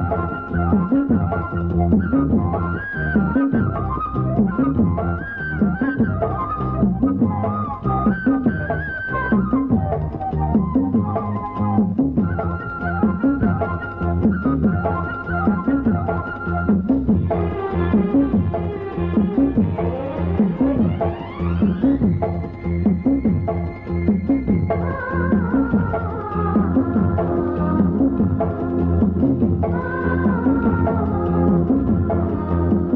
Thank you. Thank you.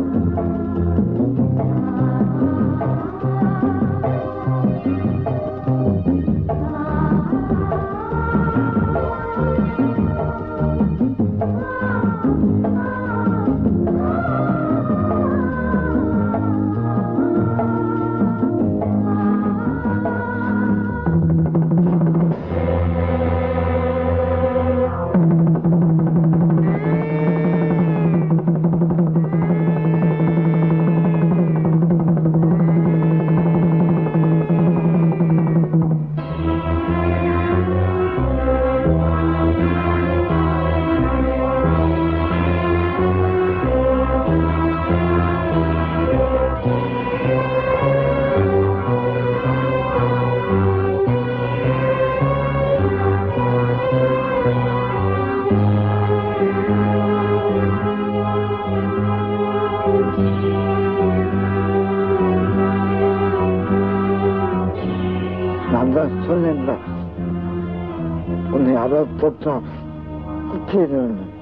남자 설렌다. 오늘 알아듣다. 후퇴를